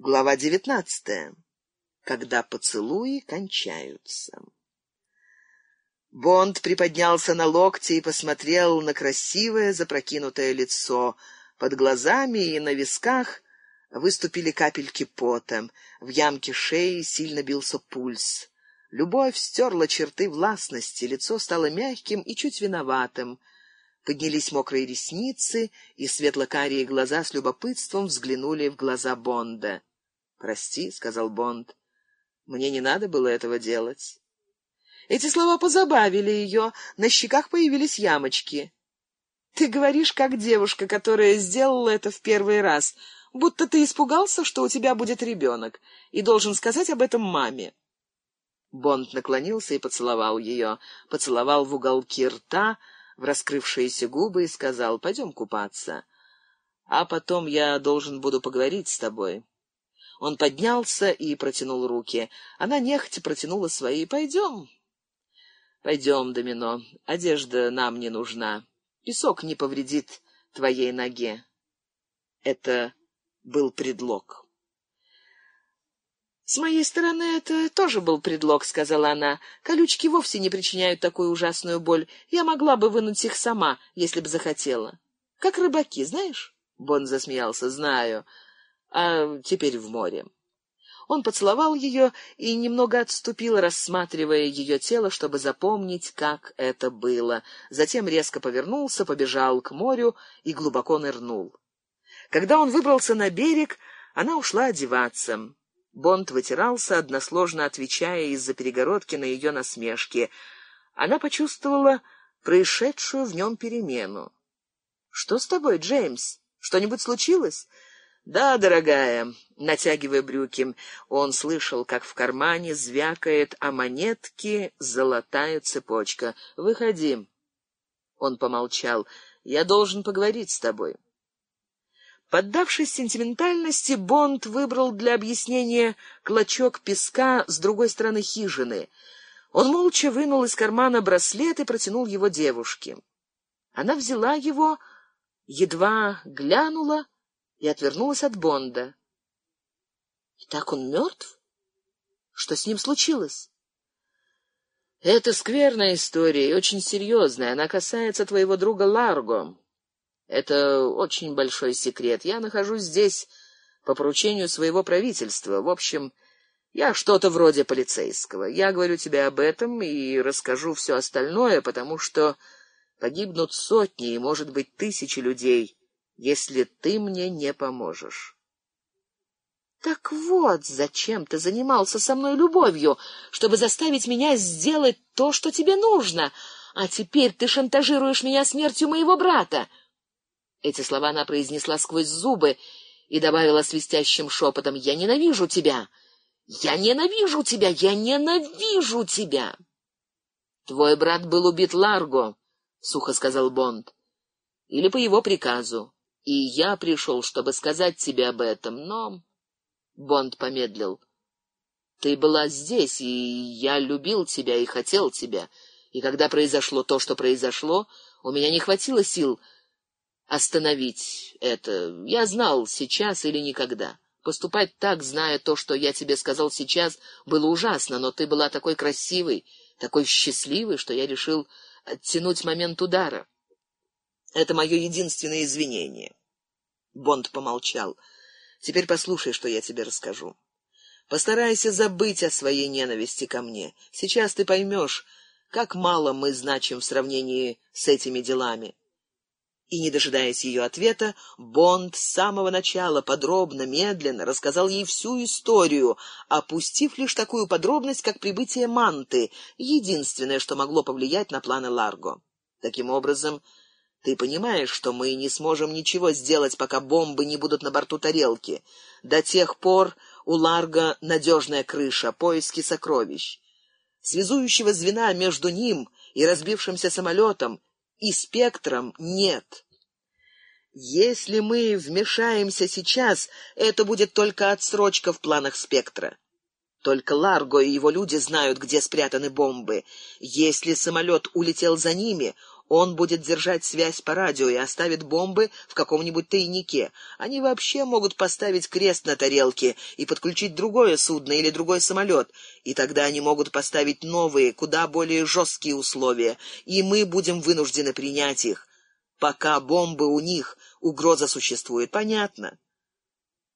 Глава девятнадцатая. Когда поцелуи кончаются. Бонд приподнялся на локте и посмотрел на красивое запрокинутое лицо. Под глазами и на висках выступили капельки пота. В ямке шеи сильно бился пульс. Любовь стерла черты властности, лицо стало мягким и чуть виноватым. Поднялись мокрые ресницы, и светло-карие глаза с любопытством взглянули в глаза Бонда. «Прости», — сказал Бонд, — «мне не надо было этого делать». Эти слова позабавили ее, на щеках появились ямочки. «Ты говоришь, как девушка, которая сделала это в первый раз, будто ты испугался, что у тебя будет ребенок, и должен сказать об этом маме». Бонд наклонился и поцеловал ее, поцеловал в уголки рта, в раскрывшиеся губы и сказал, «Пойдем купаться, а потом я должен буду поговорить с тобой». Он поднялся и протянул руки. Она нехотя протянула свои. «Пойдем». «Пойдем, Домино. Одежда нам не нужна. Песок не повредит твоей ноге». Это был предлог. «С моей стороны это тоже был предлог», — сказала она. «Колючки вовсе не причиняют такую ужасную боль. Я могла бы вынуть их сама, если бы захотела. Как рыбаки, знаешь?» Бон засмеялся. «Знаю. А теперь в море». Он поцеловал ее и немного отступил, рассматривая ее тело, чтобы запомнить, как это было. Затем резко повернулся, побежал к морю и глубоко нырнул. Когда он выбрался на берег, она ушла одеваться. Бонд вытирался, односложно отвечая из-за перегородки на ее насмешки. Она почувствовала происшедшую в нем перемену. «Что с тобой, Джеймс? Что-нибудь случилось?» «Да, дорогая», — натягивая брюки, он слышал, как в кармане звякает о монетке золотая цепочка. «Выходи». Он помолчал. «Я должен поговорить с тобой». Поддавшись сентиментальности, Бонд выбрал для объяснения клочок песка с другой стороны хижины. Он молча вынул из кармана браслет и протянул его девушке. Она взяла его, едва глянула и отвернулась от Бонда. И так он мертв? Что с ним случилось? Это скверная история и очень серьезная. Она касается твоего друга Ларго. Это очень большой секрет. Я нахожусь здесь по поручению своего правительства. В общем, я что-то вроде полицейского. Я говорю тебе об этом и расскажу все остальное, потому что погибнут сотни и, может быть, тысячи людей, если ты мне не поможешь. Так вот, зачем ты занимался со мной любовью, чтобы заставить меня сделать то, что тебе нужно, а теперь ты шантажируешь меня смертью моего брата. Эти слова она произнесла сквозь зубы и добавила свистящим шепотом, «Я ненавижу тебя! Я ненавижу тебя! Я ненавижу тебя!» «Твой брат был убит Ларго», — сухо сказал Бонд, — «или по его приказу, и я пришел, чтобы сказать тебе об этом, но...» Бонд помедлил. «Ты была здесь, и я любил тебя и хотел тебя, и когда произошло то, что произошло, у меня не хватило сил остановить это. Я знал, сейчас или никогда. Поступать так, зная то, что я тебе сказал сейчас, было ужасно, но ты была такой красивой, такой счастливой, что я решил оттянуть момент удара. Это мое единственное извинение. Бонд помолчал. Теперь послушай, что я тебе расскажу. Постарайся забыть о своей ненависти ко мне. Сейчас ты поймешь, как мало мы значим в сравнении с этими делами. И, не дожидаясь ее ответа, Бонд с самого начала подробно, медленно рассказал ей всю историю, опустив лишь такую подробность, как прибытие Манты, единственное, что могло повлиять на планы Ларго. Таким образом, ты понимаешь, что мы не сможем ничего сделать, пока бомбы не будут на борту тарелки. До тех пор у Ларго надежная крыша, поиски сокровищ. Связующего звена между ним и разбившимся самолетом и спектром нет. Если мы вмешаемся сейчас, это будет только отсрочка в планах спектра. Только Ларго и его люди знают, где спрятаны бомбы. Если самолет улетел за ними, Он будет держать связь по радио и оставит бомбы в каком-нибудь тайнике. Они вообще могут поставить крест на тарелке и подключить другое судно или другой самолет, и тогда они могут поставить новые, куда более жесткие условия, и мы будем вынуждены принять их. Пока бомбы у них, угроза существует, понятно.